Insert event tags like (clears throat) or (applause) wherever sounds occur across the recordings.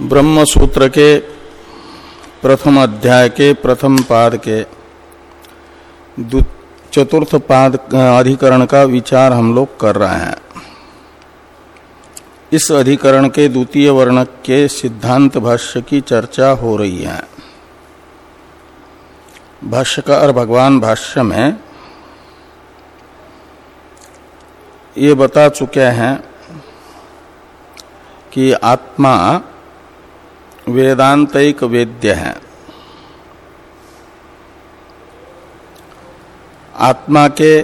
ब्रह्म सूत्र के प्रथम अध्याय के प्रथम पाद के चतुर्थ पाद अधिकरण का विचार हम लोग कर रहे हैं। इस अधिकरण के द्वितीय वर्णक के सिद्धांत भाष्य की चर्चा हो रही है। भाष्यकार भगवान भाष्य में ये बता चुके हैं कि आत्मा वेदांतिक वेद्य है आत्मा के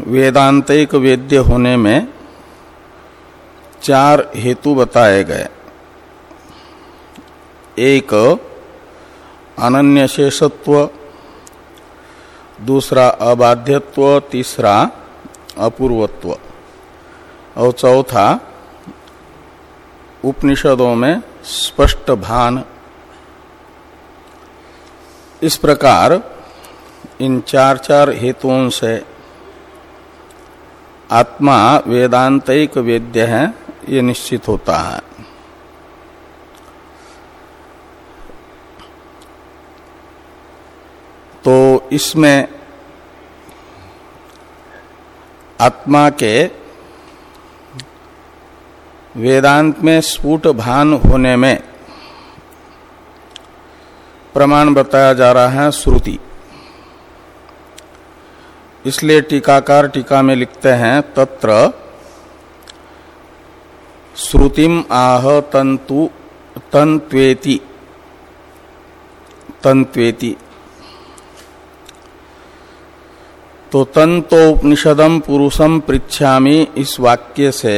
वेदांतिक वेद्य होने में चार हेतु बताए गए। एक अनन्य शेषत्व दूसरा, अबाध्यत्व, तीसरा, अपूर्वत्व, और चौथा, उपनिषदों में स्पष्ट भान। इस प्रकार इन चार चार हेतुओं से आत्मा वेदांतिक वेद्य है, ये निश्चित होता है। तो इसमें आत्मा के वेदांत में स्फुट भान होने में प्रमाण बताया जा रहा है श्रुति। इसलिए टीकाकार टीका में लिखते हैं, तत्र श्रुतिम आह तंतु तंत्वेति तंत्वेति तो तंतोपनिषदम पुरुषम पृछामी इस वाक्य से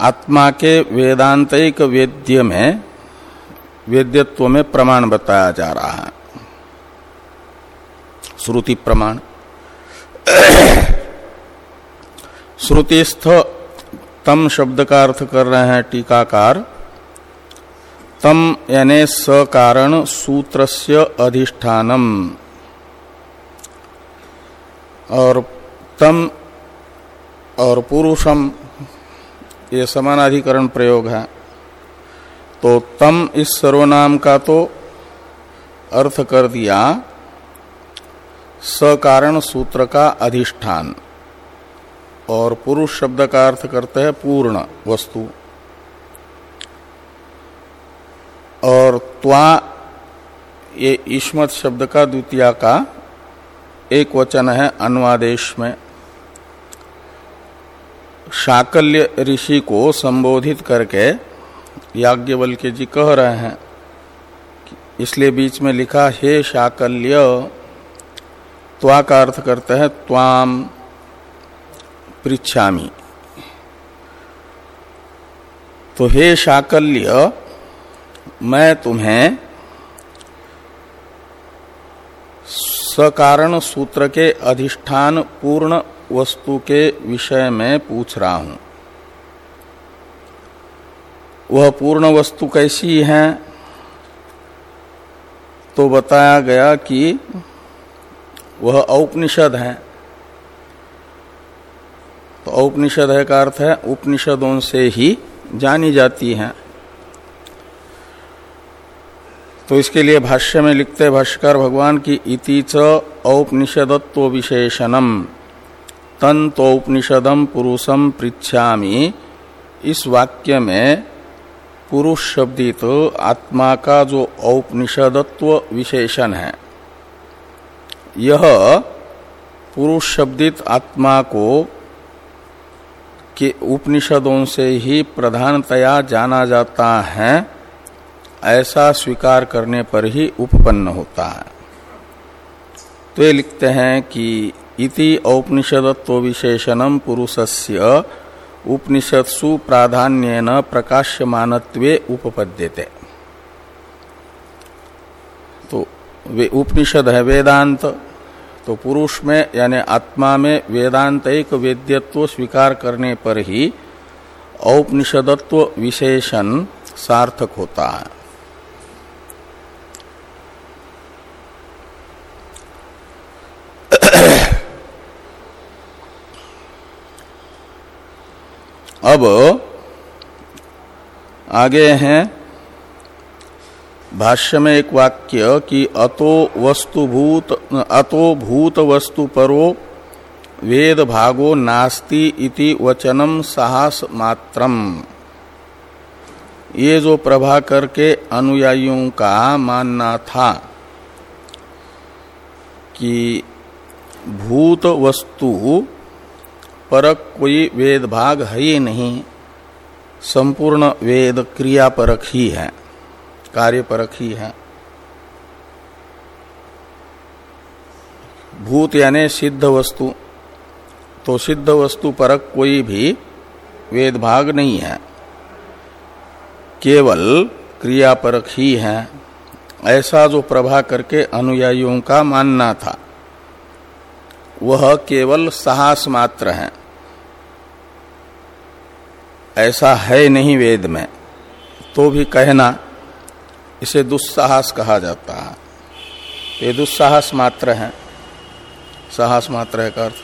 आत्मा के वेदांतिक वेद्य में वेद्यत्व में प्रमाण बताया जा रहा है। श्रुति प्रमाण। श्रुतिस्थ तम शब्द का अर्थ कर रहे हैं टीकाकार। तम यानी स कारण सूत्रस्य अधिष्ठानम। और तम और पुरुषम ये समानाधिकरण प्रयोग है। तो तम इस सर्वनाम का तो अर्थ कर दिया, सकारण सूत्र का अधिष्ठान। और पुरुष शब्द का अर्थ करते हैं पूर्ण वस्तु। और त्वा ये ईस्मत शब्द का द्वितीय का एक वचन है अनुवादेश में। शाकल्य ऋषि को संबोधित करके याज्ञवल्क्य जी कह रहे हैं इसलिए बीच में लिखा, हे शाकल्य, त्वा का अर्थ करते हैं, त्वाम पृछामी तो हे शाकल्य, मैं तुम्हें सकारण सूत्र के अधिष्ठान पूर्ण वस्तु के विषय में पूछ रहा हूँ। वह पूर्ण वस्तु कैसी है? तो बताया गया कि वह औपनिषद है। तो औपनिषद है का अर्थ है, उपनिषदों से ही जानी जाती है। तो इसके लिए भाष्य में लिखते भाष्कर भगवान की इति च औपनिषदत्व विशेषणम तंतोपनिषदम पुरुषम पृछामी इस वाक्य में पुरुष शब्दित आत्मा का जो औपनिषदत्व विशेषण है, यह पुरुष शब्दित आत्मा को के उपनिषदों से ही प्रधानतया जाना जाता है, ऐसा स्वीकार करने पर ही उपपन्न होता है। तो ये लिखते हैं कि इति औपनिषदत्व विशेषणम पुरुषस्य उपनिषत्सु प्राधान्यन प्रकाश्यमानत्वे उपपद्यते। तो वे उपनिषद है वेदांत तो पुरुष में यानी आत्मा में वेदांत एक वेद्यत्व स्वीकार करने पर ही औपनिषदत्व विशेषण सार्थक होता है। अब आगे हैं। भाष्य में एक वाक्य कि अतो वस्तुभूत, अतो भूत वस्तु परो वेद भागो नास्ति इति वचनम साहस मात्रम। ये जो प्रभाकर के अनुयायियों का मानना था कि भूत वस्तु परक कोई वेद भाग है ही नहीं, संपूर्ण वेद क्रिया परक ही है, कार्य परक ही है। भूत यानी सिद्ध वस्तु तो सिद्ध वस्तु परक कोई भी वेद भाग नहीं है। केवल क्रिया परक ही है, ऐसा जो प्रभा करके अनुयायियों का मानना था, वह केवल साहस मात्र है। ऐसा है नहीं वेद में तो भी कहना इसे दुस्साहस कहा जाता है। ये दुस्साहस मात्र है। साहस मात्र है का अर्थ?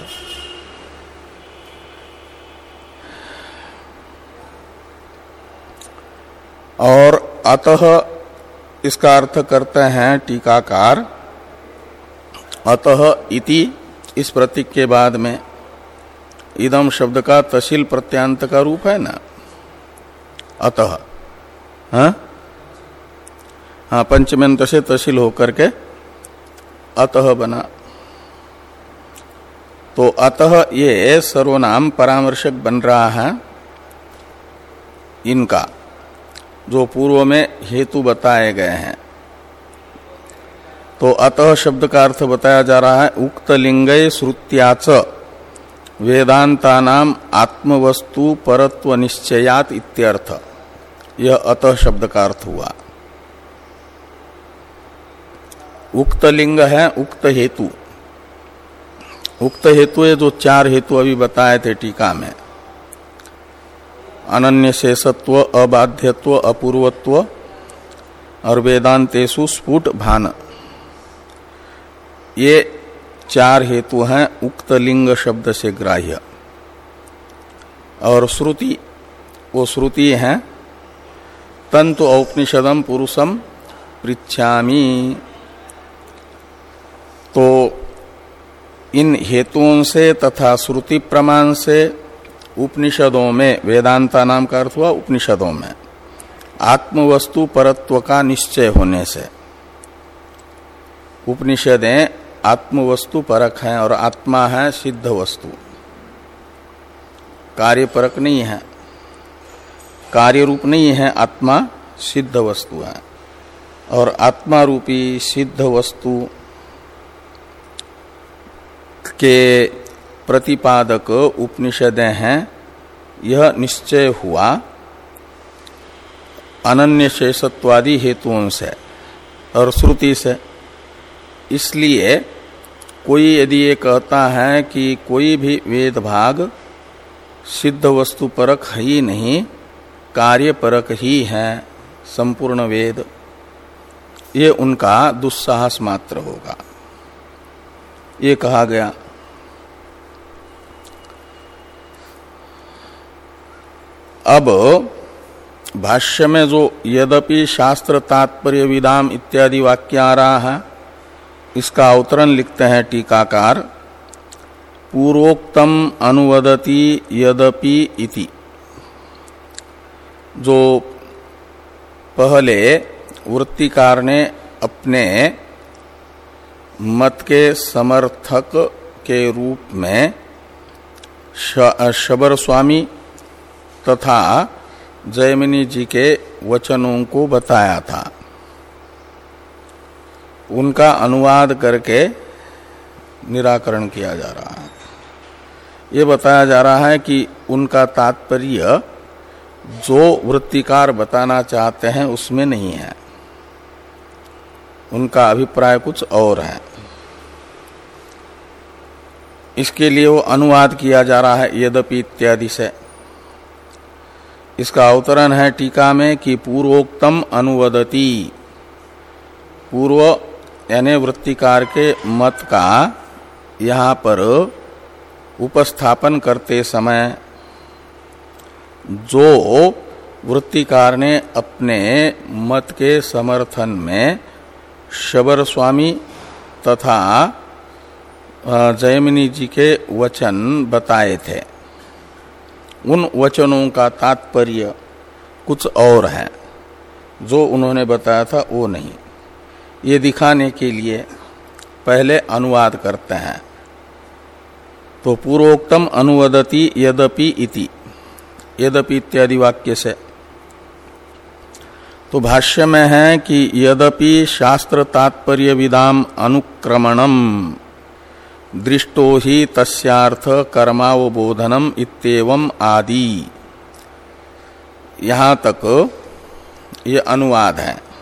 और अतः इसका अर्थ करते हैं टीकाकार। अतः इति इस प्रतीक के बाद में इदम शब्द का तहसील प्रत्यांत का रूप है ना? अतः। हाँ? हाँ पंचमेंत से तहसील होकर के अतः बना। तो अतः ये सर्वनाम परामर्शक बन रहा है इनका, जो पूर्व में हेतु बताए गए हैं। तो अतः शब्द का अर्थ बताया जा रहा है, उक्त लिंग श्रुत्याच वेदांता नाम आत्मवस्तु परत्व निश्चयात इत्यर्थ। यह अतः शब्द का अर्थ हुआ। उक्त लिंग है, उक्त हेतु। उक्त हेतु है जो चार हेतु अभी बताए थे टीका में। अनन्य शेषत्व, अबाध्यत्व, अपूर्वत्व, और वेदांतेशु स्फुट भान। ये चार हेतु हैं, उक्त लिंग शब्द से ग्राह्य। और श्रुति, वो श्रुति है, तंतु औपनिषदम पुरुषम पृछामी तो इन हेतुओं से तथा श्रुति प्रमाण से उपनिषदों में, वेदांता नाम का अर्थ हुआ उपनिषदों में, आत्मवस्तु परत्व का निश्चय होने से। उपनिषदें आत्मवस्तु परक है और आत्मा है सिद्ध वस्तु। कार्य परक नहीं है। कार्य रूप नहीं है, आत्मा सिद्ध वस्तु है। और आत्मा रूपी सिद्ध वस्तु के प्रतिपादक उपनिषदें हैं, यह निश्चय हुआ अनन्य शेषत्वादि हेतुओं से और श्रुति से। इसलिए कोई यदि ये कहता है कि कोई भी वेद भाग सिद्ध वस्तु परक ही नहीं, कार्य परक ही है, संपूर्ण वेद, ये उनका दुस्साहस मात्र होगा। ये कहा गया। अब भाष्य में जो यद्यपि शास्त्र तात्पर्य विदाम इत्यादि वाक्य आ रहा है इसका अवतरण लिखते हैं टीकाकार, पूर्वोक्तम अनुवदति यद्यपि इति। जो पहले वृत्तिकार ने अपने मत के समर्थक के रूप में शबर स्वामी तथा जयमिनी जी के वचनों को बताया था। उनका अनुवाद करके निराकरण किया जा रहा है। ये बताया जा रहा है कि उनका तात्पर्य जो वृत्तिकार बताना चाहते हैं उसमें नहीं है। उनका अभिप्राय कुछ और है। इसके लिए वो अनुवाद किया जा रहा है यद्यपि इत्यादि से। इसका अवतरण है टीका में कि पूर्वोक्तम अनुवदती। पूर्व यानी वृत्तिकार के मत का यहाँ पर उपस्थापन करते समय जो वृत्तिकार ने अपने मत के समर्थन में शबर स्वामी तथा जयमिनी जी के वचन बताए थे। उन वचनों का तात्पर्य कुछ और है। जो उन्होंने बताया था वो नहीं। ये दिखाने के लिए पहले अनुवाद करते हैं। तो पूर्वोक्तम अनुवदति यदपि इति। यदपि इत्यादि वाक्य से। तो भाष्य में है कि यद्यपि शास्त्र तात्पर्य विदाम अनुक्रमणम दृष्टो ही तस्यार्थ कर्मावबोधनम इतम आदि। यहाँ तक ये अनुवाद है।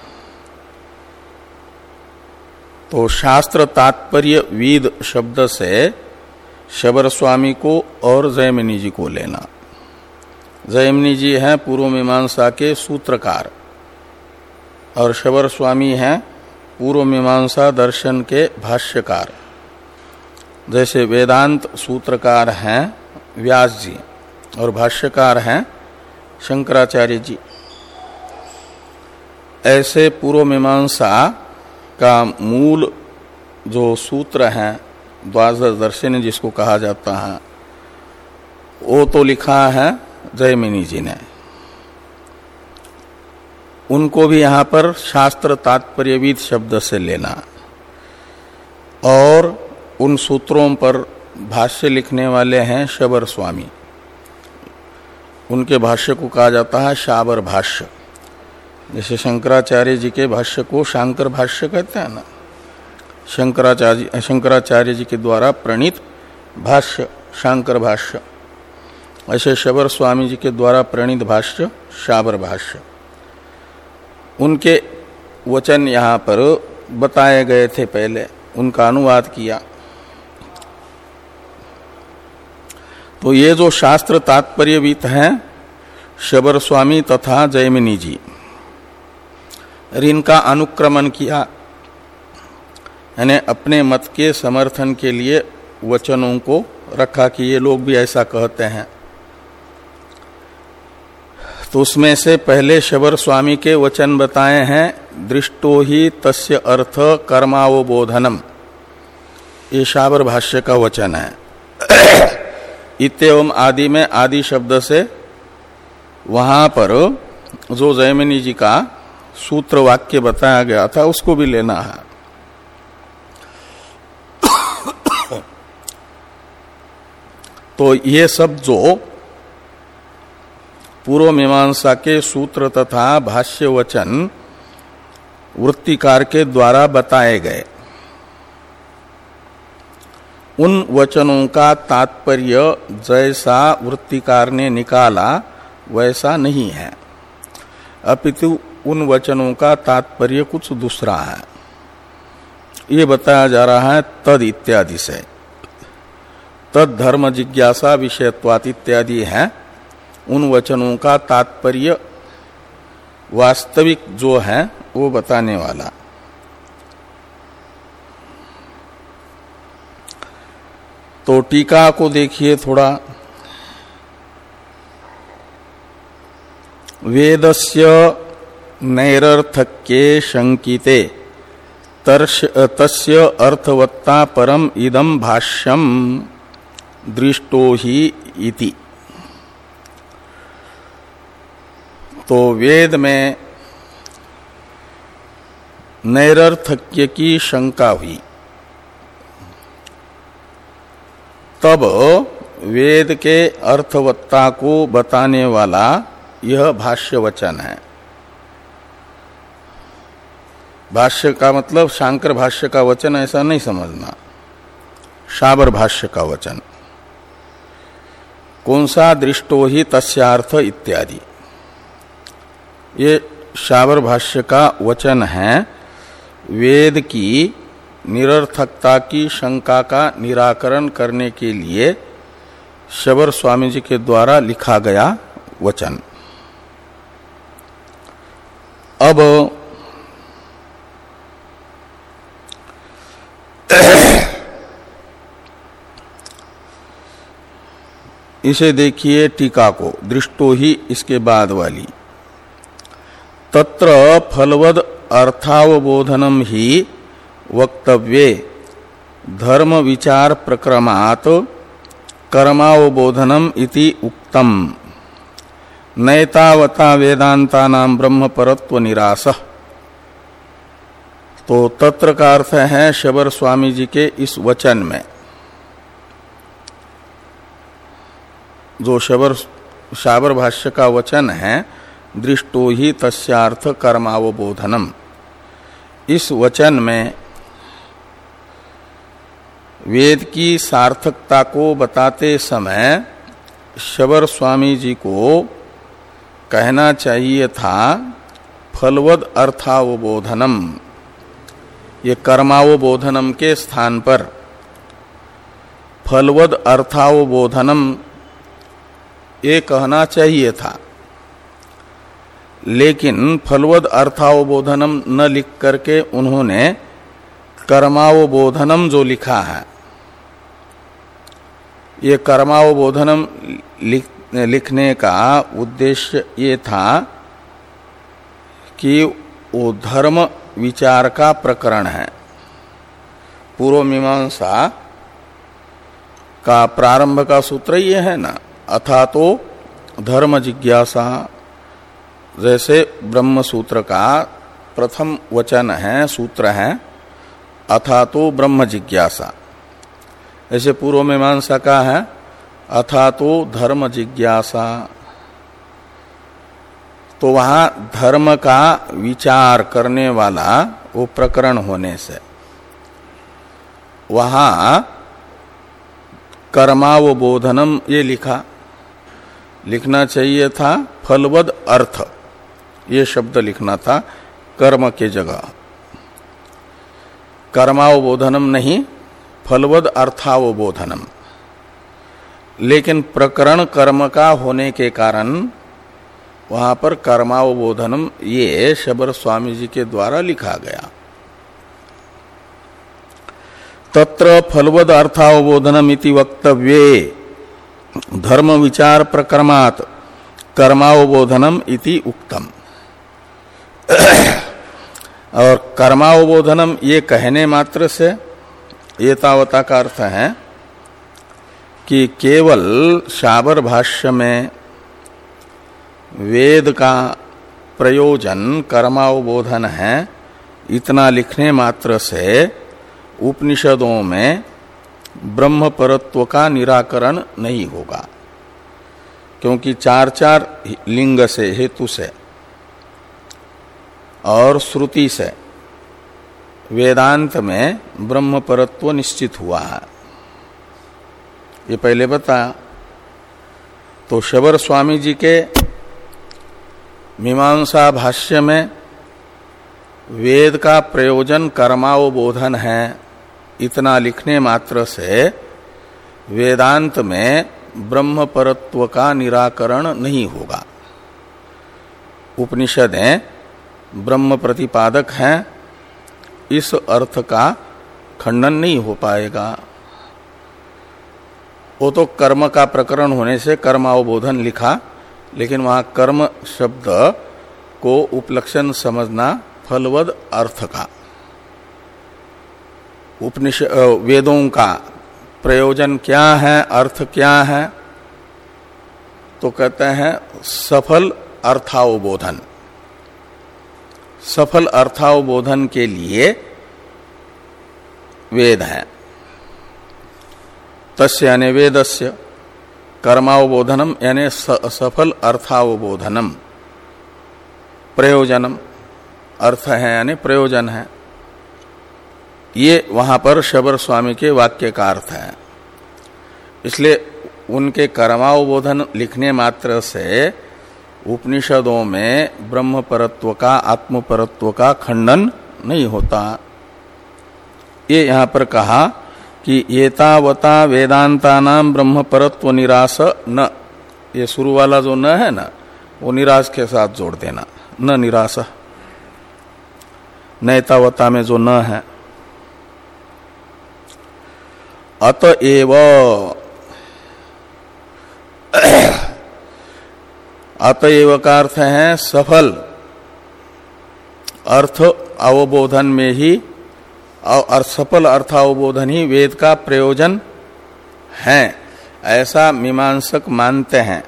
तो शास्त्र तात्पर्य विद शब्द से शबर स्वामी को और जयमिनी जी को लेना। जयमिनी जी हैं पूर्व मीमांसा के सूत्रकार और शबर स्वामी हैं पूर्व मीमांसा दर्शन के भाष्यकार। जैसे वेदांत सूत्रकार हैं व्यास जी और भाष्यकार हैं शंकराचार्य जी। ऐसे पूर्व मीमांसा का मूल जो सूत्र है, द्वादश दर्शन जिसको कहा जाता है, वो तो लिखा है जयमिनी जी ने। उनको भी यहाँ पर शास्त्र तात्पर्यविद शब्द से लेना। और उन सूत्रों पर भाष्य लिखने वाले हैं शबर स्वामी उनके भाष्य को कहा जाता है शाबर भाष्य। जैसे शंकराचार्य जी के भाष्य को शांकर भाष्य कहते हैं ना। शंकराचार्य शंकराचार्य जी के द्वारा प्रणीत भाष्य, शांकर भाष्य। ऐसे शबर स्वामी जी के द्वारा प्रणीत भाष्य, शाबर भाष्य। उनके वचन यहाँ पर बताए गए थे पहले, उनका अनुवाद किया। तो ये जो शास्त्र तात्पर्यवित हैं, शबर स्वामी तथा जयमिनी जी इनका अनुक्रमण किया। यानी अपने मत के समर्थन के लिए वचनों को रखा कि ये लोग भी ऐसा कहते हैं। तो उसमें से पहले शबर स्वामी के वचन बताए हैं, दृष्टो ही तस्य अर्थ कर्मावबोधनम। ये शाबर भाष्य का वचन है। इतम आदि में आदि शब्द से वहाँ पर जो जयमिनी जी का सूत्र वाक्य बताया गया था, उसको भी लेना है। तो ये सब जो पूर्व मीमांसा के सूत्र तथा भाष्य वचन वृत्तिकार के द्वारा बताए गए, उन वचनों का तात्पर्य जैसा वृत्तिकार ने निकाला, वैसा नहीं है। अपितु उन वचनों का तात्पर्य कुछ दूसरा है। ये बताया जा रहा है तद इत्यादि से। तद धर्म जिज्ञासा, विषयत्वात इत्यादि है। उन वचनों का तात्पर्य वास्तविक जो है, वो बताने वाला। तो टीका को देखिए थोड़ा। वेदस्य नैरर्थक्ये शंकिते तस्य अर्थवत्ता परम इदम भाष्यम दृष्टो ही इति। तो वेद में नैरर्थक्य की शंका हुई। तब वेद के अर्थवत्ता को बताने वाला यह भाष्य वचन है। भाष्य का मतलब शांकर भाष्य का वचन ऐसा नहीं समझना। शाबर भाष्य का वचन। कौन सा दृष्टो ही तस्यार्थ इत्यादि। ये शावर भाष्य का वचन है, वेद की निरर्थकता की शंका का निराकरण करने के लिए शबर स्वामी जी के द्वारा लिखा गया वचन। अब (coughs) इसे देखिए टीका को, दृष्टो ही इसके बाद वाली। तत्र फलवद अर्थावबोधनम ही वक्तव्ये, धर्म विचार प्रक्रमात कर्मावबोधनम इति उक्तम। नैतावता वेदांता ब्रह्म परत्व निराश तो तत्र का अर्थ है शबर स्वामी जी के इस वचन में। जो शबर, शाबर भाष्य का वचन है, दृष्टो ही तस्यार्थ कर्मावबोधनम। इस वचन में वेद की सार्थकता को बताते समय शबर स्वामी जी को कहना चाहिए था, फलवद अर्थावबोधनम। ये कर्मावबोधनम के स्थान पर। फलवद अर्थावबोधनम ये कहना चाहिए था। लेकिन फलवद अर्थावबोधनम न लिख करके उन्होंने कर्मावबोधनम जो लिखा है ये कर्मावबोधनम लिख, लिखने का उद्देश्य ये था कि वो धर्म विचार का प्रकरण है। पूर्व मीमांसा का प्रारंभ का सूत्र ये है ना अथा तो धर्म जिज्ञासा। जैसे ब्रह्म सूत्र का प्रथम वचन है, सूत्र है अथा तो ब्रह्म जिज्ञासा। ऐसे पूर्व मीमांसा का है अथा तो धर्म जिज्ञासा। तो वहाँ धर्म का विचार करने वाला वो प्रकरण होने से वहाँ कर्मावबोधनम ये लिखा। लिखना चाहिए था फलवद अर्थ। ये शब्द लिखना था कर्म के जगह। कर्मावबोधनम नहीं, फलवद अर्थावबोधनम। लेकिन प्रकरण कर्म का होने के कारण वहाँ पर कर्मावबोधनम ये शबर स्वामी जी के द्वारा लिखा गया। तत्र फलवद अर्थावबोधनम इति वक्तव्ये। धर्म विचार प्रक्रमात कर्मावबोधनम इति उक्तम। और कर्मावबोधनम ये कहने मात्र से ये तावता का अर्थ है कि केवल शाबर भाष्य में वेद का प्रयोजन कर्मावबोधन है। इतना लिखने मात्र से उपनिषदों में ब्रह्म परत्व का निराकरण नहीं होगा, क्योंकि चार चार लिंग से, हेतु से और श्रुति से वेदांत में ब्रह्म परत्व निश्चित हुआ है। ये पहले बताया तो शबर स्वामी जी के मीमांसा भाष्य में वेद का प्रयोजन कर्मावबोधन है, इतना लिखने मात्र से वेदांत में ब्रह्म परत्व का निराकरण नहीं होगा। उपनिषदें ब्रह्म प्रतिपादक हैं, इस अर्थ का खंडन नहीं हो पाएगा। वो तो कर्म का प्रकरण होने से कर्मावबोधन लिखा लेकिन वहाँ कर्म शब्द को उपलक्षण समझना फलवद अर्थ का। उपनिष वेदों का प्रयोजन क्या है, अर्थ क्या है? तो कहते हैं सफल अर्थावबोधन। सफल अर्थावबोधन के लिए वेद है। तस्य यानी वेदस्य कर्मावबोधनम, यानी सफल अर्थावबोधनम। प्रयोजनम, अर्थ है, यानी प्रयोजन है। ये वहाँ पर शबर स्वामी के वाक्य का अर्थ है। इसलिए उनके कर्मावबोधन लिखने मात्र से उपनिषदों में ब्रह्म परत्व का आत्म परत्व का खंडन नहीं होता। ये यहाँ पर कहा कि येतावता वेदांता नाम ब्रह्म परत्व निराश न। ये शुरू वाला जो न है ना, वो निराश के साथ जोड़ देना। न निराश। नैतावता में जो न है। अतएव अतएव का अर्थ है सफल। अर्थ अवबोधन में ही और सफल अर्थ अवबोधन ही वेद का प्रयोजन है। ऐसा मीमांसक मानते हैं।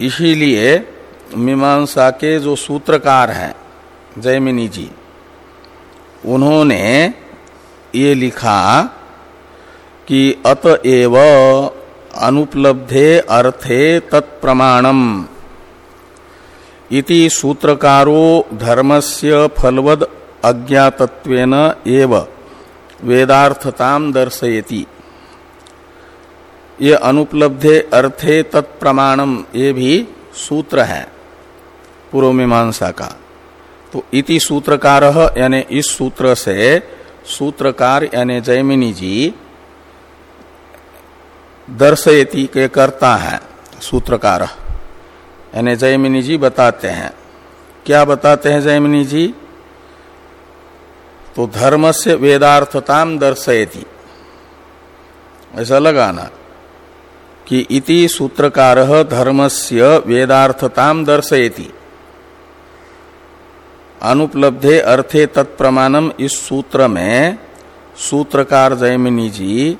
इसीलिए मीमांसा के जो सूत्रकार हैं, जयमिनी जी, उन्होंने ये लिखा कि अतएव अनुपलब्धे अर्थे तत्प्रमाणम। इति सूत्रकारो धर्मस्य फलवद अज्ञातत्वेन एव। वेदार्थताम दर्शयति। ये अनुपलब्धे अर्थे तत्प्रमाणम ये भी सूत्र है। पूर्व मीमांसा का। तो इति सूत्रकार यानी इस सूत्र से सूत्रकार यानी जयमिनी जी दर्शयति के करता है, सूत्रकार। यानी जयमिनी जी बताते हैं। क्या बताते हैं जयमिनी जी? तो धर्म से वेदार्थताम दर्शयति। ऐसा लगाना कि इति सूत्रकार धर्मस्य वेदार्थताम दर्शयति। अनुपलब्धे अर्थे तत्प्रमाणम इस सूत्र में, सूत्रकार जयमिनी जी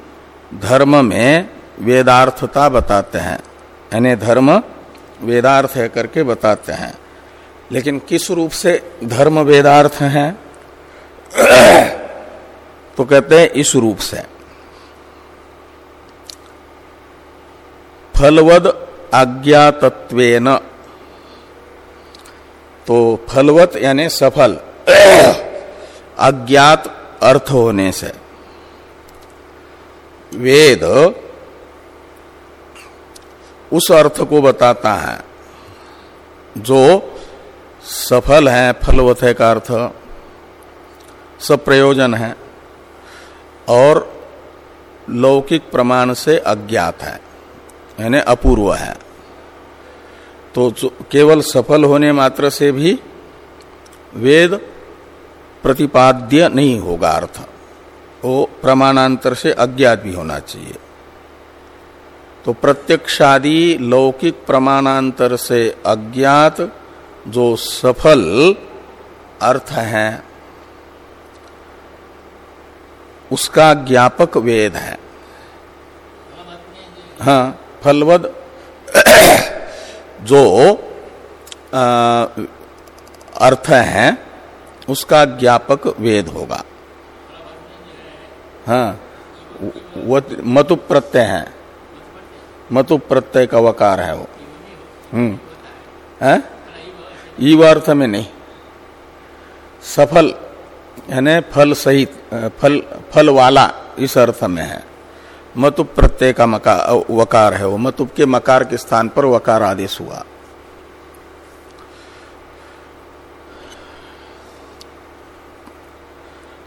धर्म में वेदार्थता बताते हैं। यानी धर्म वेदार्थ है करके बताते हैं। लेकिन किस रूप से धर्म वेदार्थ है? (clears throat) तो कहते हैं इस रूप से। फलवद आज्ञातत्वेन। तो फलवत यानी सफल। अज्ञात अर्थ होने से। वेद उस अर्थ को बताता है, जो सफल है, फलवत है का अर्थ, सब प्रयोजन है और लौकिक प्रमाण से अज्ञात है, यानी अपूर्व है। तो केवल सफल होने मात्र से भी वेद प्रतिपाद्य नहीं होगा अर्थ। वो प्रमाणांतर से अज्ञात भी होना चाहिए। तो प्रत्यक्षादि लौकिक प्रमाणांतर से अज्ञात जो सफल अर्थ है उसका ज्ञापक वेद है। हाँ फलवद जो आ, अर्थ है उसका ज्ञापक वेद होगा। हाँ मतु प्रत्यय है। मतु प्रत्यय का वकार है वो। हम्म। ईव अर्थ में नहीं। सफल यानी फल सहित फल फल वाला इस अर्थ में है। मतुप प्रत्यय का मका, वकार है वो। मतुप के मकार के स्थान पर वकार आदेश हुआ।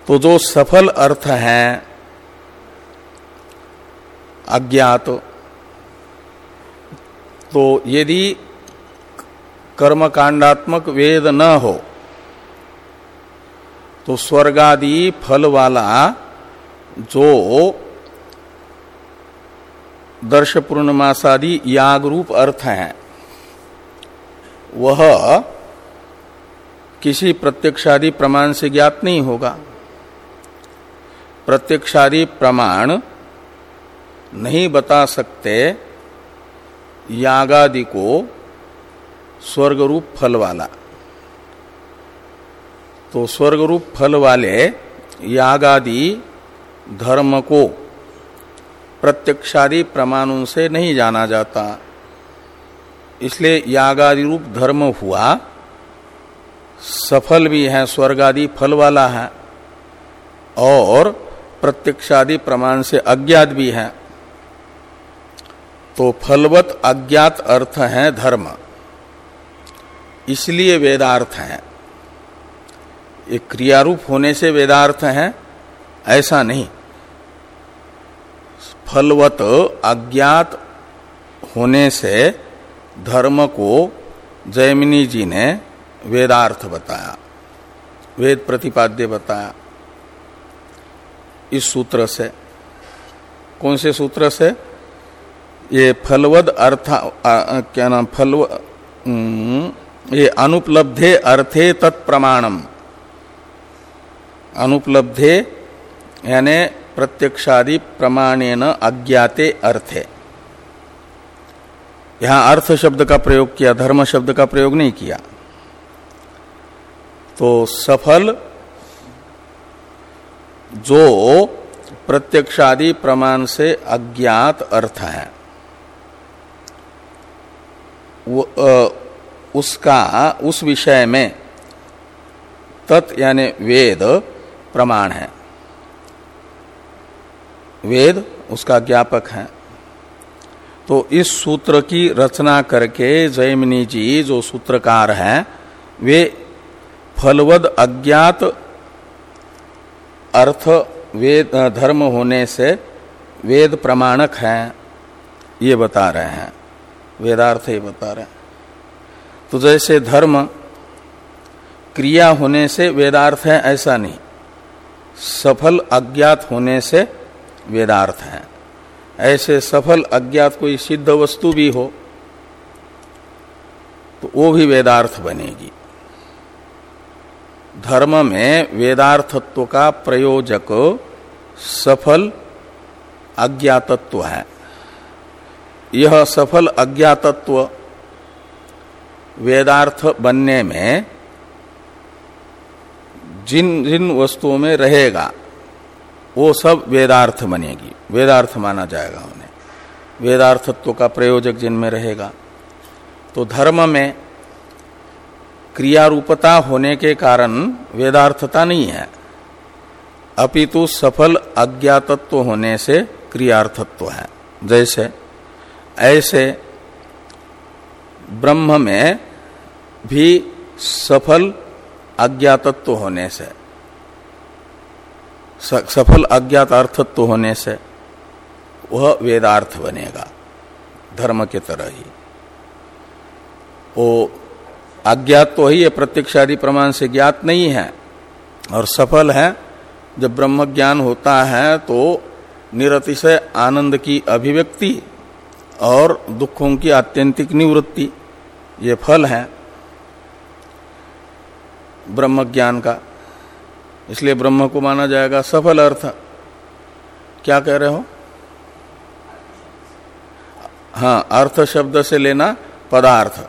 तो जो सफल अर्थ है अज्ञात तो यदि कर्मकांडात्मक वेद न हो तो स्वर्गादि फल वाला जो दर्श पूर्णमासादि याग रूप अर्थ है, वह किसी प्रत्यक्षादि प्रमाण से ज्ञात नहीं होगा। प्रत्यक्षादि प्रमाण नहीं बता सकते यागादि को स्वर्ग रूप फल वाला तो स्वर्ग रूप फल वाले यागादि धर्म को प्रत्यक्षादि प्रमाणों से नहीं जाना जाता। इसलिए यागादि रूप धर्म हुआ, सफल भी है, स्वर्गादि फल वाला है, और प्रत्यक्षादि प्रमाण से अज्ञात भी है। तो फलवत अज्ञात अर्थ है धर्म। इसलिए वेदार्थ है। एक क्रियारूप होने से वेदार्थ है, ऐसा नहीं। फलवत अज्ञात होने से धर्म को जयमिनी जी ने वेदार्थ बताया, वेद प्रतिपाद्य बताया। इस सूत्र से, कौन से सूत्र से? ये फलवद अर्थ क्या नाम, फलव ये अनुपलब्धे अर्थे तत्प्रमाणम। अनुपलब्धे यानी प्रत्यक्षादि प्रमाणेन अज्ञाते अर्थे। यहाँ अर्थ शब्द का प्रयोग किया, धर्म शब्द का प्रयोग नहीं किया। तो सफल जो प्रत्यक्षादि प्रमाण से अज्ञात अर्थ है। उसका, उस विषय में तत् यानी वेद प्रमाण है। वेद उसका ज्ञापक है। तो इस सूत्र की रचना करके जयमिनी जी जो सूत्रकार हैं, वे फलवद अज्ञात अर्थ वेद, धर्म होने से वेद प्रमाणक हैं, ये बता रहे हैं। वेदार्थ ही बता रहे हैं। तो जैसे धर्म क्रिया होने से वेदार्थ है, ऐसा नहीं। सफल अज्ञात होने से वेदार्थ है। ऐसे सफल अज्ञात कोई सिद्ध वस्तु भी हो तो वो भी वेदार्थ बनेगी। धर्म में वेदार्थत्व का प्रयोजक सफल अज्ञातत्व है। यह सफल अज्ञातत्व वेदार्थ बनने में जिन जिन वस्तुओं में रहेगा, वो सब वेदार्थ बनेगी। वेदार्थ माना जाएगा उन्हें। वेदार्थत्व का प्रयोजक जिनमें रहेगा। तो धर्म में क्रिया रूपता होने के कारण वेदार्थता नहीं है। अपितु सफल अज्ञातत्व होने से क्रियार्थत्व है। जैसे ऐसे ब्रह्म में भी सफल अज्ञातत्व होने से सफल अज्ञात अर्थत्व होने से वह वेदार्थ बनेगा, धर्म के तरह ही। वो अज्ञात तो ही प्रत्यक्ष आदि प्रमाण से ज्ञात नहीं है, और सफल है, जब ब्रह्म ज्ञान होता है तो निरतिशय आनंद की अभिव्यक्ति और दुखों की आत्यंतिक निवृत्ति, ये फल है ब्रह्म ज्ञान का। इसलिए ब्रह्म को माना जाएगा सफल अर्थ। क्या कह रहे हो? हाँ अर्थ शब्द से लेना पदार्थ।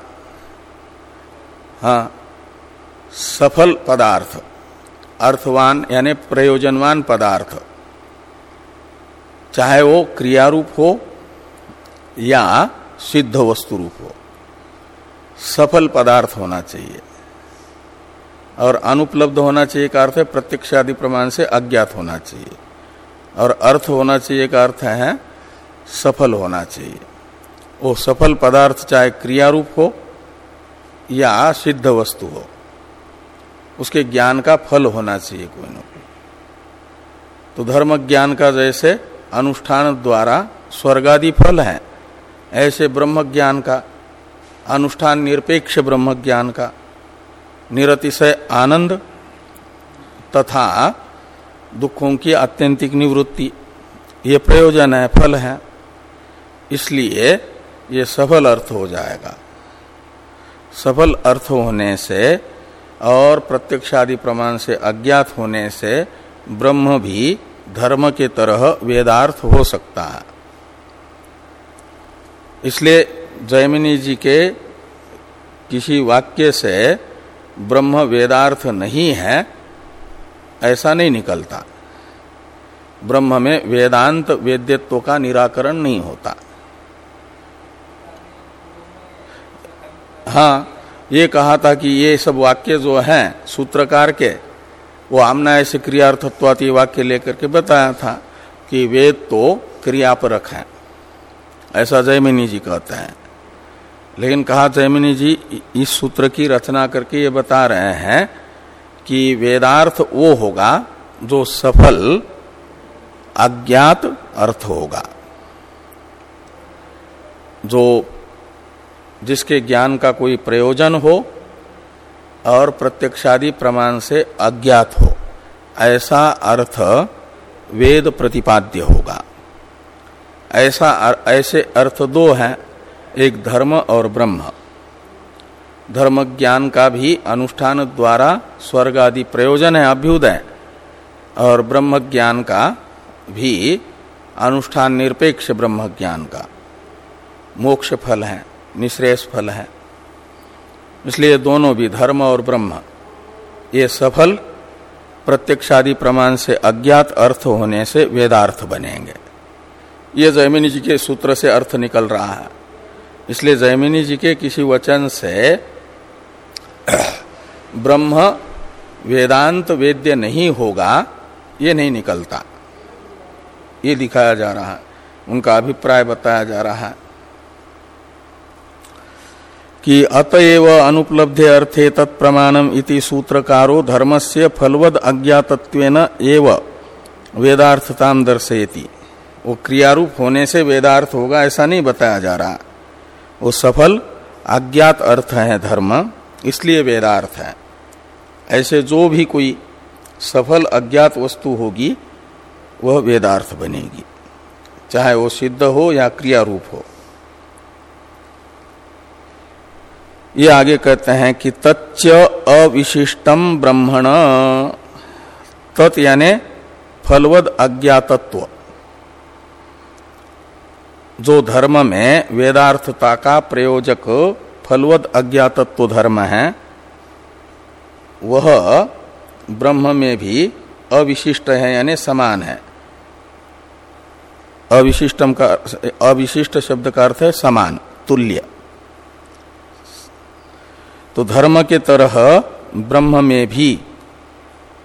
हाँ सफल पदार्थ। अर्थवान यानी प्रयोजनवान पदार्थ। चाहे वो क्रियारूप हो या सिद्ध वस्तु रूप हो। सफल पदार्थ होना चाहिए। और अनुपलब्ध होना चाहिए का अर्थ है प्रत्यक्ष आदि प्रमाण से अज्ञात होना चाहिए। और अर्थ होना चाहिए का अर्थ है सफल होना चाहिए। वो सफल पदार्थ चाहे क्रियारूप हो या सिद्ध वस्तु हो, उसके ज्ञान का फल होना चाहिए कोई ना कोई। तो धर्म ज्ञान का जैसे अनुष्ठान द्वारा स्वर्गादि फल है ऐसे ब्रह्म ज्ञान का, अनुष्ठान निरपेक्ष ब्रह्म ज्ञान का निरतिशय आनंद तथा दुखों की आत्यंतिक निवृत्ति, ये प्रयोजन है, फल है। इसलिए ये सफल अर्थ हो जाएगा। सफल अर्थ होने से और प्रत्यक्षादि प्रमाण से अज्ञात होने से ब्रह्म भी धर्म के तरह वेदार्थ हो सकता है। इसलिए जयमिनी जी के किसी वाक्य से ब्रह्म वेदार्थ नहीं है, ऐसा नहीं निकलता। ब्रह्म में वेदांत वेद्यत्व का निराकरण नहीं होता। हाँ ये कहा था कि ये सब वाक्य जो हैं, सूत्रकार के, वो आमना ऐसे क्रियार्थत्वाती वाक्य लेकर के बताया था कि वेद तो क्रियापरक है। ऐसा जयमिनी जी कहते हैं। लेकिन कहा जयमिनी जी, इस सूत्र की रचना करके ये बता रहे हैं कि वेदार्थ वो होगा जो सफल, अज्ञात अर्थ होगा। जो जिसके ज्ञान का कोई प्रयोजन हो और प्रत्यक्षादि प्रमाण से अज्ञात हो, ऐसा अर्थ वेद प्रतिपाद्य होगा। ऐसा ऐसे अर्थ दो हैं, एक धर्म और ब्रह्म। धर्म ज्ञान का भी अनुष्ठान द्वारा स्वर्ग आदि प्रयोजन है, अभ्युदय और ब्रह्म ज्ञान का भी अनुष्ठान निरपेक्ष ब्रह्म ज्ञान का। मोक्ष फल है निश्रेष फल है। इसलिए दोनों भी धर्म और ब्रह्म, ये सफल प्रत्यक्षादि प्रमाण से अज्ञात अर्थ होने से वेदार्थ बनेंगे। ये जयमिनी जी के सूत्र से अर्थ निकल रहा है। इसलिए जयमिनी जी के किसी वचन से (clears throat) ब्रह्म वेदांत वेद्य नहीं होगा, ये नहीं निकलता। ये दिखाया जा रहा है, उनका अभिप्राय बताया जा रहा है कि अतएव अनुपलब्धे अर्थे तत्प्रमाणम इति सूत्रकारो धर्मस्य फलवद अज्ञातत्वेन एव दर्शयति। वो क्रियारूप होने से वेदार्थ होगा, ऐसा नहीं बताया जा रहा। वो सफल, अज्ञात अर्थ है धर्म, इसलिए वेदार्थ है। ऐसे जो भी कोई सफल, अज्ञात वस्तु होगी, वह वेदार्थ बनेगी। चाहे वो सिद्ध हो या क्रिया रूप हो। ये आगे कहते हैं कि तच्च अविशिष्टम ब्रह्मण, तत् यानी फलवद अज्ञातत्व। जो धर्म में वेदार्थता का प्रयोजक फलवद अज्ञातत्व धर्म है, वह ब्रह्म में भी अविशिष्ट है, यानी समान है। अविशिष्टम का, अविशिष्ट शब्द का अर्थ है समान, तुल्य। तो धर्म के तरह ब्रह्म में भी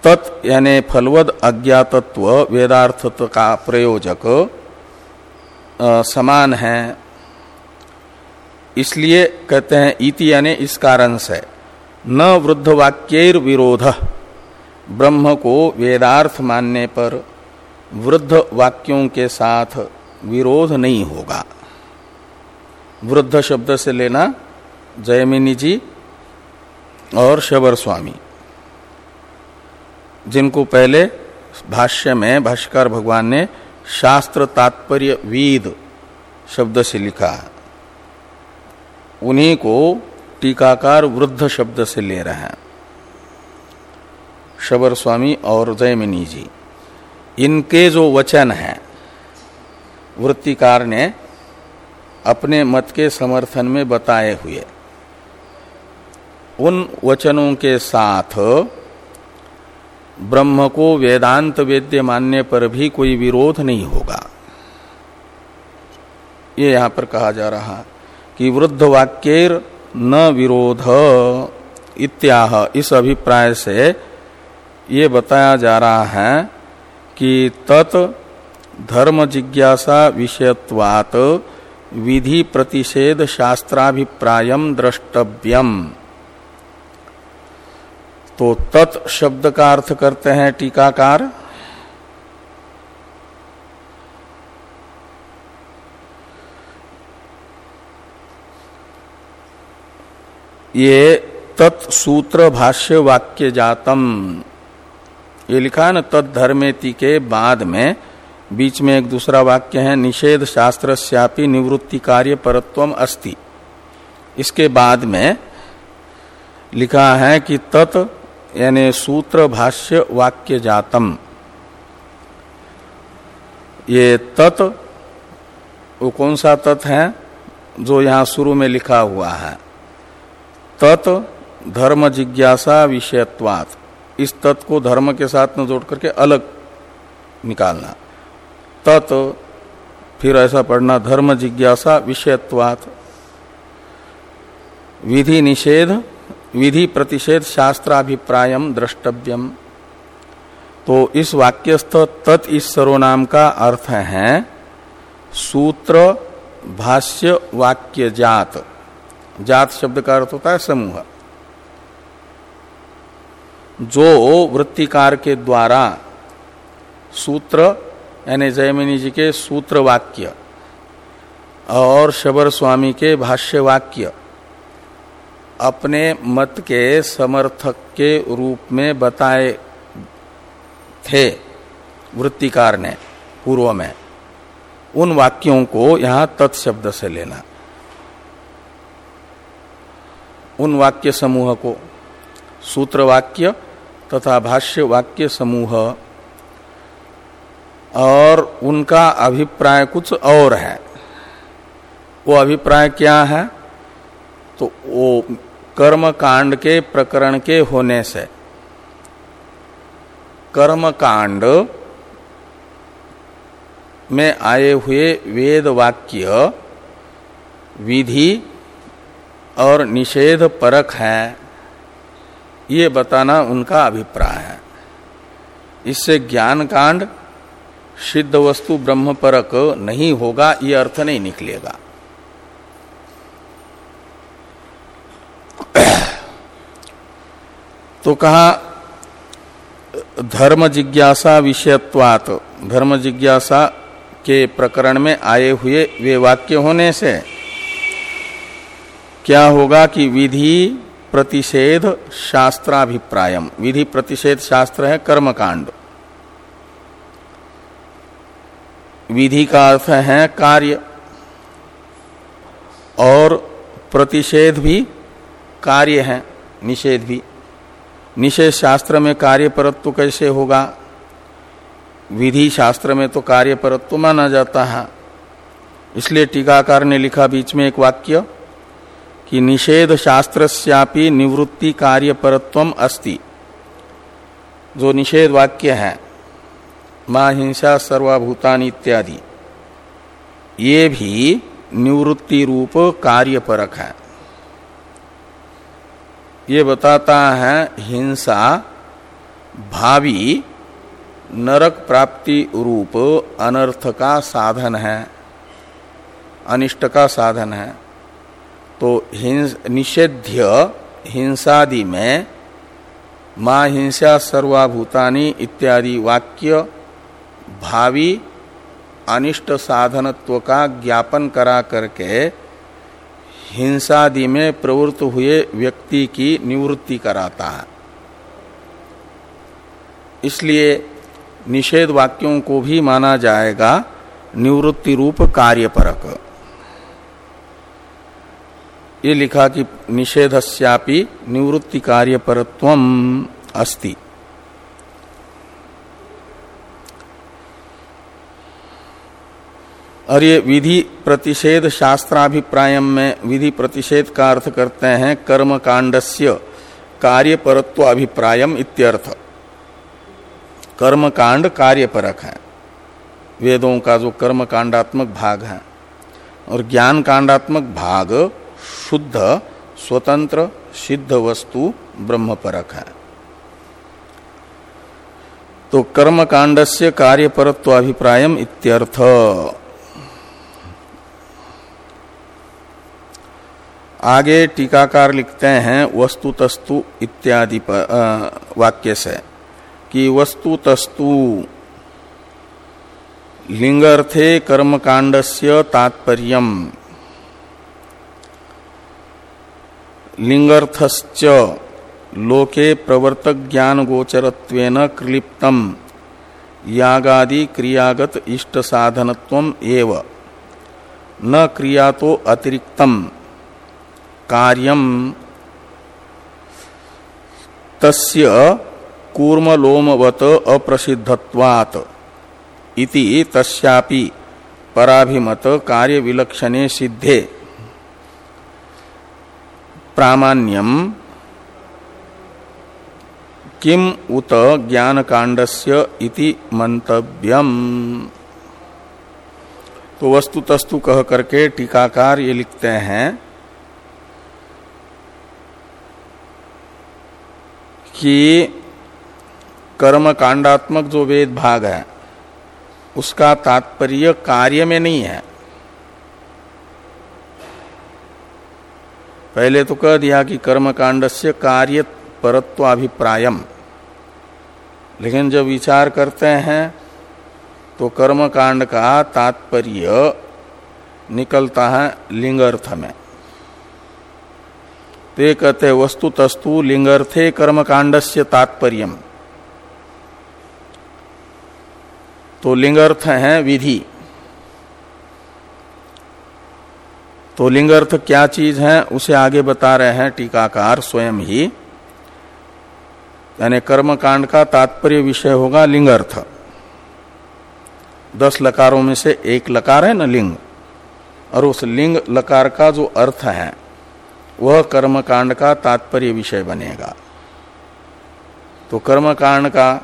तत्, यानी फलवद अज्ञातत्व वेदार्थ का प्रयोजक समान है। इसलिए कहते हैं इति यानी इस कारण से। न वृद्ध वाक्यर विरोध ब्रह्म को वेदार्थ मानने पर वृद्ध वाक्यों के साथ विरोध नहीं होगा। वृद्ध शब्द से लेना जयमिनी जी और शबर स्वामी। जिनको पहले भाष्य में भाष्कर भगवान ने शास्त्र तात्पर्य वेद शब्द से लिखा है उन्हीं को टीकाकार वृद्ध शब्द से ले रहे हैं। शबर स्वामी और जयमिनी जी, इनके जो वचन हैं, वृत्तिकार ने अपने मत के समर्थन में बताए हुए। उन वचनों के साथ ब्रह्म को वेदांत वेद्य मानने पर भी कोई विरोध नहीं होगा। ये यहाँ पर कहा जा रहा कि वृद्ध वाक्यर न विरोध इत्याह। इस अभिप्राय से ये बताया जा रहा है कि तत् धर्म जिज्ञासा विषयत्वात विधि प्रतिषेध शास्त्राभिप्रायम द्रष्टव्यम। तो तत् शब्द का अर्थ करते हैं टीकाकार। ये तत्सूत्र भाष्य वाक्य जातम। ये लिखा है न तत्धर्मेति के बाद में, बीच में एक दूसरा वाक्य है, निषेध शास्त्र श्यापी निवृत्ति कार्य परत्वम अस्ति। इसके बाद में लिखा है कि तत् यानी सूत्र भाष्य वाक्य जातम। ये तत्, वो कौन सा तत् है? जो यहाँ शुरू में लिखा हुआ है। तत्, धर्म जिज्ञासा विषयत्वात। इस तत् को धर्म के साथ न जोड़ करके अलग निकालना। तत्, फिर ऐसा पढ़ना, धर्म जिज्ञासा विषयत्वात। विधि निषेध विधि प्रतिषेध शास्त्राभिप्रायम द्रष्टव्यम। तो इस वाक्यस्थ तत् इस का अर्थ है, सूत्र भाष्य वाक्य जात। जात शब्द का अर्थ होता है समूह। जो वृत्तिकार के द्वारा सूत्र, यानी जयमिनी जी के सूत्र वाक्य और शबर स्वामी के भाष्य वाक्य अपने मत के समर्थक के रूप में बताए थे वृत्तिकार ने पूर्व में। उन वाक्यों को यहाँ तत्शब्द से लेना। उन वाक्य समूह को, सूत्र वाक्य तथा भाष्य वाक्य समूह, और उनका अभिप्राय कुछ और है। वो अभिप्राय क्या है? तो वो कर्म कांड के प्रकरण के होने से। कर्म कांड में आए हुए वेद वाक्य विधि और निषेध परक है, ये बताना उनका अभिप्राय है। इससे ज्ञान कांड सिद्ध वस्तु ब्रह्म परक नहीं होगा, ये अर्थ नहीं निकलेगा। तो कहा, धर्म जिज्ञासा विषयत्वात। धर्म जिज्ञासा के प्रकरण में आए हुए वे वाक्य होने से क्या होगा कि विधि प्रतिषेध शास्त्राभिप्रायम। विधि प्रतिषेध शास्त्र है कर्मकांड। विधि का अर्थ है कार्य और प्रतिषेध भी कार्य है, निषेध भी। निषेध शास्त्र में कार्य परत्व कैसे होगा? विधि शास्त्र में तो कार्य परत्व माना जाता है। इसलिए टीकाकार ने लिखा बीच में एक वाक्य कि निषेध शास्त्रस्यापि निवृत्ति कार्य परत्व अस्ति। जो निषेध वाक्य है, माँ हिंसा सर्वाभूतान इत्यादि, ये भी निवृत्ति रूप कार्य परक है। ये बताता है, हिंसा, भावी, नरक प्राप्ति रूप, अनर्थ का साधन है, अनिष्ट का साधन है। तो हिंस, निषेध्य, हिंसादि में, माँ हिंसा सर्वाभूतानी इत्यादि वाक्य, भावी, अनिष्ट साधनत्व का ज्ञापन करा करके हिंसादि में प्रवृत्त हुए व्यक्ति की निवृत्ति कराता है। इसलिए निषेध वाक्यों को भी माना जाएगा, निवृत्ति रूप कार्यपरक। ये लिखा कि निषेधस्यापि निवृत्ति कार्यपरत्व अस्ति। और ये विधि प्रतिषेध शास्त्राभिप्राय में विधि प्रतिषेध का अर्थ करते हैं कर्म कांडस्य कार्य परत्व इत्यर्थ। कर्म कांड कार्य परक है। वेदों का जो कर्म कांडात्मक भाग है और ज्ञान कांडात्मक भाग शुद्ध, स्वतंत्र, सिद्ध वस्तु ब्रह्म परक है। तो कर्म कांडस्य कार्य परत्व अभिप्रायम इत्यर्थ। आगे टीकाकार लिखते हैं वस्तु तस्तु इत्यादि वाक्य से, कि वस्तु तस्तु लिंगर्थे कर्मकांडस्य तात्पर्य लिंगर्थश्च लोके प्रवर्तक ज्ञान गोचरत्वेन क्लिप्तम यागादि क्रियागत इष्ट साधनत्व एव। न क्रिया तो अतिरिक्तम। कार्यम। तस्य कूर्मलोमवत अप्रसिद्धत्वात् इति तस्यापि पराभिमत कार्य विलक्षणे सिद्धे। प्रामाण्यम। किम उत ज्ञान कांडस्य इति मंतव्यम तो वस्तुतस्तु कह करके टीकाकार ये लिखते हैं। कि कर्म कांडात्मक जो वेद भाग है, उसका तात्पर्य कार्य में नहीं है। पहले तो कह दिया कि कर्म कांड से कार्य परत्वाभिप्रायम। लेकिन जब विचार करते हैं तो कर्म कांड का तात्पर्य निकलता है लिंग अर्थ में। ते कहते हैं वस्तु तस्तु लिंगर्थे कर्म कांड से तात्पर्य तो लिंगर्थ है विधि। तो लिंग अर्थ क्या चीज़ है, उसे आगे बता रहे हैं टीकाकार स्वयं ही। यानी कर्म कांड का तात्पर्य विषय होगा लिंग अर्थ दस लकारों में से एक लकार है ना लिंग। और उस लिंग लकार का जो अर्थ है वह कर्म कांड का तात्पर्य विषय बनेगा। तो कर्म कांड का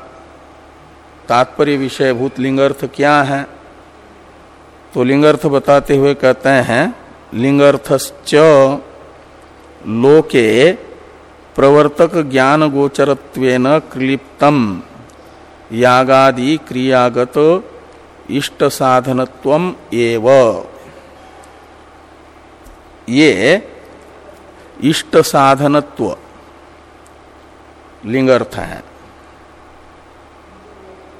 तात्पर्य विषय भूत लिंगर्थ क्या है? तो लिंगर्थ बताते हुए कहते हैं, लिंगर्थश्च लोके प्रवर्तक ज्ञान गोचरत्वेन क्लिप्तम, यागादि क्रियागत इष्ट साधनत्व एव। ये इष्ट साधनत्व लिंगर्थ है।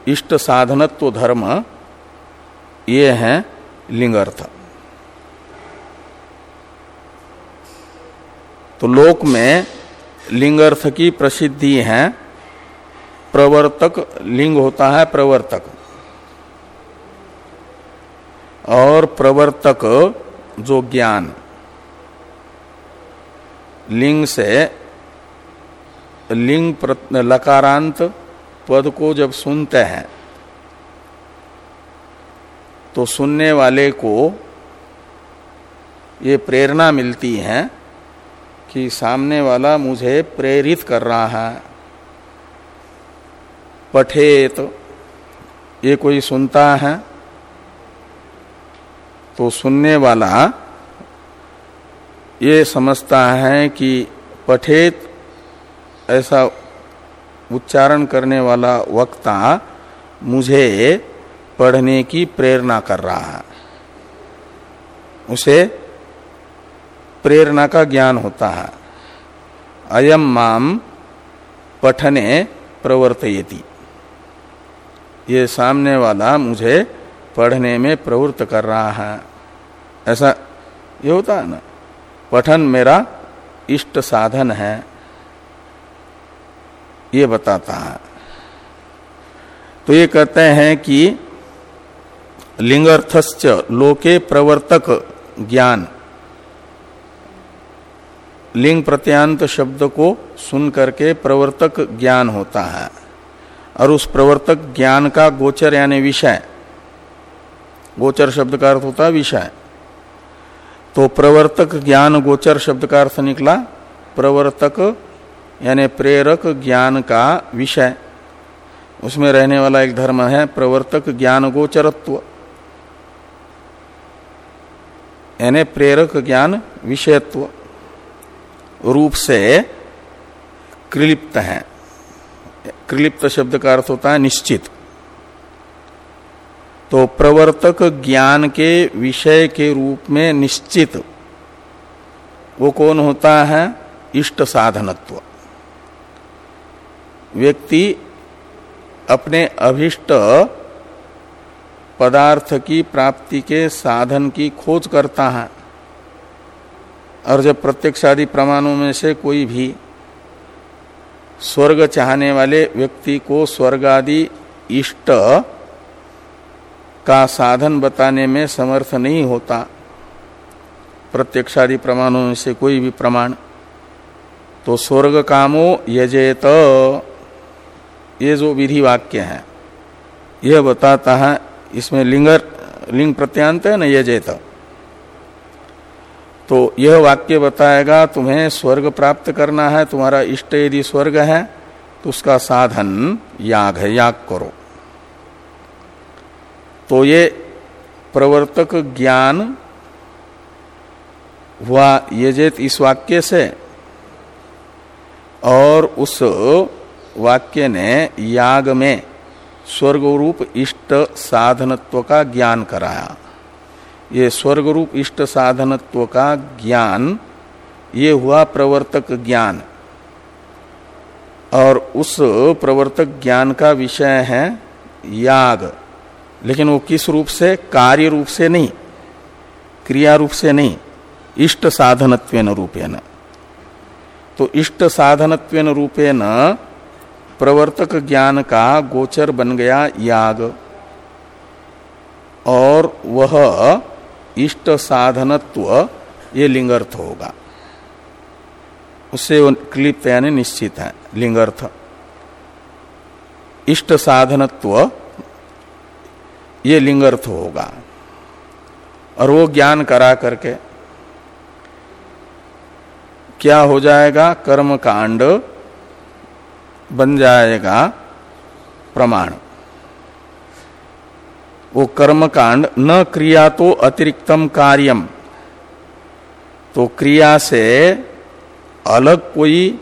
इष्ट साधनत्व धर्म, ये है लिंग अर्थ। तो लोक में लिंगर्थ की प्रसिद्धि है। प्रवर्तक लिंग होता है प्रवर्तक। और प्रवर्तक जो ज्ञान। लिंग से, लिंग लकारांत पद को जब सुनते हैं तो सुनने वाले को ये प्रेरणा मिलती है कि सामने वाला मुझे प्रेरित कर रहा है। पठेत, ये कोई सुनता है तो सुनने वाला ये समझता है कि पठेत ऐसा उच्चारण करने वाला वक्ता मुझे पढ़ने की प्रेरणा कर रहा है। उसे प्रेरणा का ज्ञान होता है। अयम माम पठने प्रवर्तयति। ये सामने वाला मुझे पढ़ने में प्रवृत्त कर रहा है। ऐसा ये होता है ना? पठन मेरा इष्ट साधन है। ये बताता है। तो ये कहते हैं कि लिंगर्थश्च लोके प्रवर्तक ज्ञान। लिंग प्रत्यांत शब्द को सुन करके प्रवर्तक ज्ञान होता है। और उस प्रवर्तक ज्ञान का गोचर यानी विषय। गोचर शब्द का अर्थ होता है विषय। तो प्रवर्तक ज्ञान गोचर शब्द का अर्थ निकला। प्रवर्तक, यानी प्रेरक ज्ञान का विषय। उसमें रहने वाला एक धर्म है, प्रवर्तक ज्ञान गोचरत्व। यानी प्रेरक ज्ञान विषयत्व। रूप से कृलिप्त है। कृलिप्त शब्द का अर्थ होता है निश्चित। तो प्रवर्तक ज्ञान के विषय के रूप में निश्चित वो कौन होता है? इष्ट साधनत्व। व्यक्ति अपने अभिष्ट पदार्थ की प्राप्ति के साधन की खोज करता है और जब प्रत्यक्षादि प्रमाणों में से कोई भी स्वर्ग चाहने वाले व्यक्ति को स्वर्ग आदि इष्ट का साधन बताने में समर्थ नहीं होता। प्रत्यक्षादि प्रमाणों में से कोई भी प्रमाण। तो स्वर्ग कामो यजेत। ये जो विधि वाक्य है, यह बताता है, इसमें लिंगर, लिंग प्रत्यांत है ना यजेत। तो यह वाक्य बताएगा, तुम्हें स्वर्ग प्राप्त करना है, तुम्हारा इष्ट यदि स्वर्ग है तो उसका साधन याग है, याग करो। तो ये प्रवर्तक ज्ञान हुआ यजेत इस वाक्य से। और उस वाक्य ने याग में स्वर्ग रूप इष्ट साधनत्व का ज्ञान कराया। ये स्वर्ग रूप इष्ट साधनत्व का ज्ञान, ये हुआ प्रवर्तक ज्ञान। और उस प्रवर्तक ज्ञान का विषय है याग। लेकिन वो किस रूप से? कार्य रूप से नहीं, क्रिया रूप से नहीं, इष्ट साधनत्वेन रूपेण। तो इष्ट साधनत्वेन रूपेण प्रवर्तक ज्ञान का गोचर बन गया याग। और वह इष्ट साधनत्व, ये लिंगर्थ होगा। उससे क्लिप्त यानी निश्चित है, लिंगर्थ। इष्ट साधनत्व ये लिंगर्थ होगा। और वो ज्ञान करा करके क्या हो जाएगा? कर्म कांड बन जाएगा प्रमाण। वो कर्म कांड न क्रिया तो अतिरिक्तम कार्यम। तो क्रिया से अलग कोई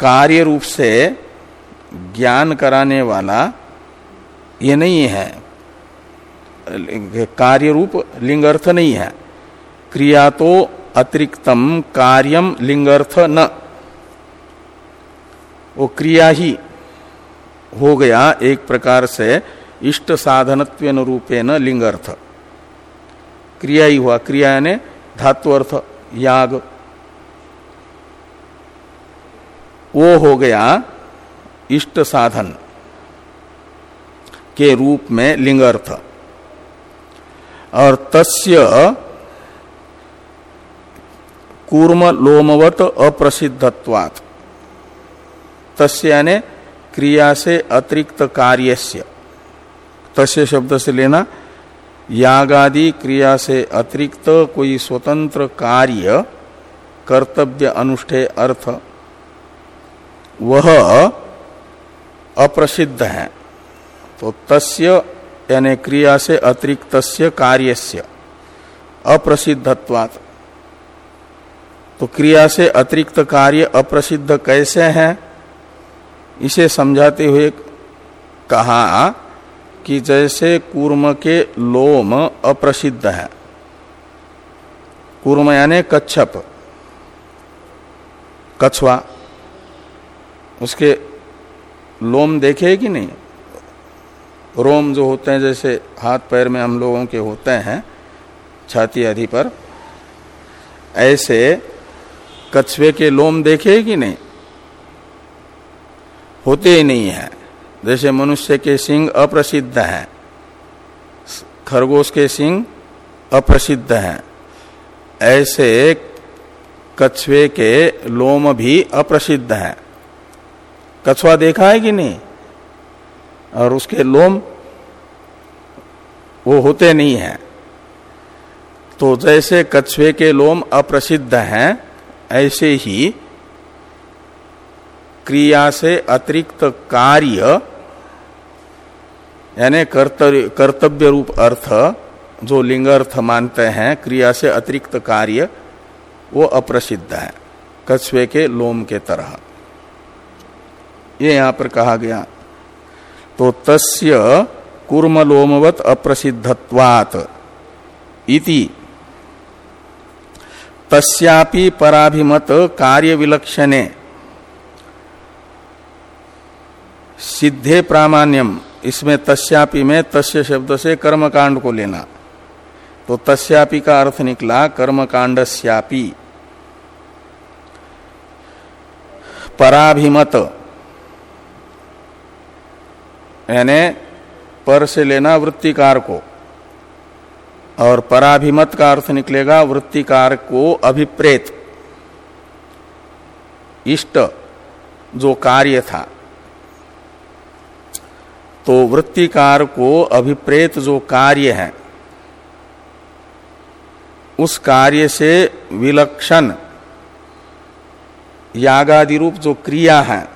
कार्य रूप से ज्ञान कराने वाला ये नहीं है। कार्य रूप लिंगर्थ नहीं है। क्रिया तो अतिरिक्तम कार्यम लिंगर्थ न। वो क्रिया ही हो गया एक प्रकार से इष्ट साधनत्व रूपेण लिंगर्थ। क्रिया ही हुआ। क्रिया ने धातु अर्थ, याग। वो हो गया इष्ट साधन। के रूप में लिंगर्थ। और तस्य कूर्म लोमवत अप्रसिद्धत्वात्। तस्य यानी क्रिया से अतिरिक्त कार्यस्य। तस्य शब्द से लेना, यागादि क्रिया से अतिरिक्त कोई स्वतंत्र कार्य, कर्तव्य अनुष्ठे अर्थ, वह अप्रसिद्ध है। तो तस्य, यानी क्रिया से अतिरिक्त कार्यस्य, अप्रसिद्धत्वात्। तो क्रिया से अतिरिक्त कार्य अप्रसिद्ध कैसे है? इसे समझाते हुए कहा कि जैसे कूर्म के लोम अप्रसिद्ध है। कूर्म यानी कच्छप, कछुआ। उसके लोम देखे कि नहीं? रोम जो होते हैं, जैसे हाथ पैर में हम लोगों के होते हैं, छाती आदि पर, ऐसे कछुए के लोम देखे कि नहीं? होते ही नहीं है। जैसे मनुष्य के सिंह अप्रसिद्ध हैं, खरगोश के सिंह अप्रसिद्ध हैं, ऐसे कछुए के लोम भी अप्रसिद्ध हैं। कछुआ देखा है कि नहीं? और उसके लोम वो होते नहीं है। तो जैसे कछुए के लोम अप्रसिद्ध हैं, ऐसे ही क्रिया से अतिरिक्त कार्य, यानी कर्तव्य रूप अर्थ, जो लिंग अर्थ मानते हैं, क्रिया से अतिरिक्त कार्य, वो अप्रसिद्ध है, कछुए के लोम के तरह। ये यहाँ पर कहा गया। तो तस्य कुर्मलोमवत अप्रसिद्धत्वात इति। तस्यापि पराभिमत कार्य विलक्षणे सिद्धे प्रामाण्यम। इसमें तस्यापि में तस्य शब्द से कर्मकांड को लेना। तो तस्यापि का अर्थ निकला कर्मकांडस्यापि। पराभिमत। यानी पर से लेना वृत्तिकार को, और पराभिमत का अर्थ निकलेगा वृत्तिकार को अभिप्रेत। इष्ट जो कार्य था तो वृत्तिकार को अभिप्रेत जो कार्य है, उस कार्य से विलक्षण यागादि रूप जो क्रिया है,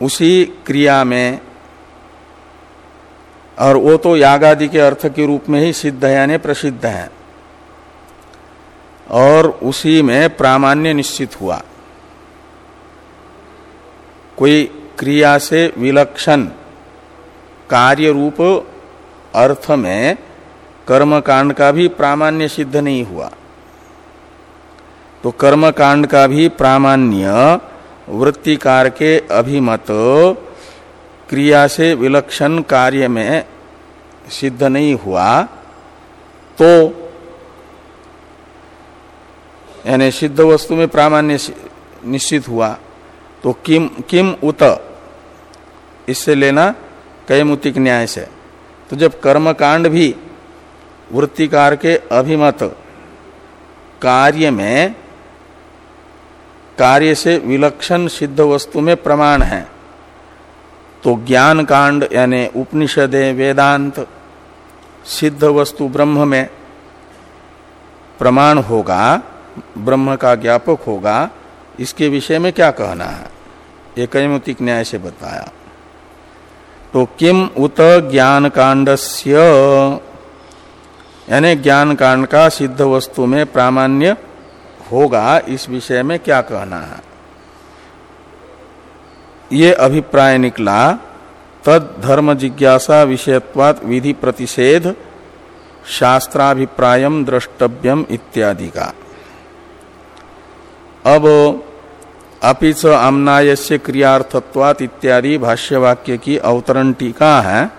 उसी क्रिया में और वो तो यागादि के अर्थ के रूप में ही सिद्ध है, यानी प्रसिद्ध है। और उसी में प्रामाण्य निश्चित हुआ। कोई क्रिया से विलक्षण कार्य रूप अर्थ में कर्म कांड का भी प्रामाण्य सिद्ध नहीं हुआ। तो कर्म कांड का भी प्रामाण्य वृत्तिकार के अभिमत क्रिया से विलक्षण कार्य में सिद्ध नहीं हुआ तो यानी सिद्ध वस्तु में प्रामाण्य निश्चित हुआ तो किम किम उत? इससे लेना कैमुतिक न्याय से। तो जब कर्म कांड भी वृत्तिकार के अभिमत कार्य में, कार्य से विलक्षण सिद्ध वस्तु में प्रमाण है तो ज्ञान कांड यानी उपनिषद वेदांत सिद्ध वस्तु ब्रह्म में प्रमाण होगा, ब्रह्म का ज्ञापक होगा, इसके विषय में क्या कहना है? एक न्याय से बताया। तो किम उत ज्ञान कांडस्य यानी ज्ञान कांड का सिद्ध वस्तु में प्रामाण्य होगा, इस विषय में क्या कहना है? ये अभिप्राय निकला, तद धर्म जिज्ञासा विषयत्वात विधि प्रतिषेध शास्त्राभिप्रायम द्रष्टव्यम इत्यादि का अब अपिच आमनाय से क्रियार्थत्वात इत्यादि भाष्यवाक्य की अवतरण टीका है,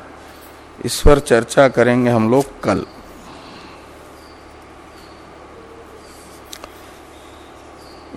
इस पर चर्चा करेंगे हम लोग कल।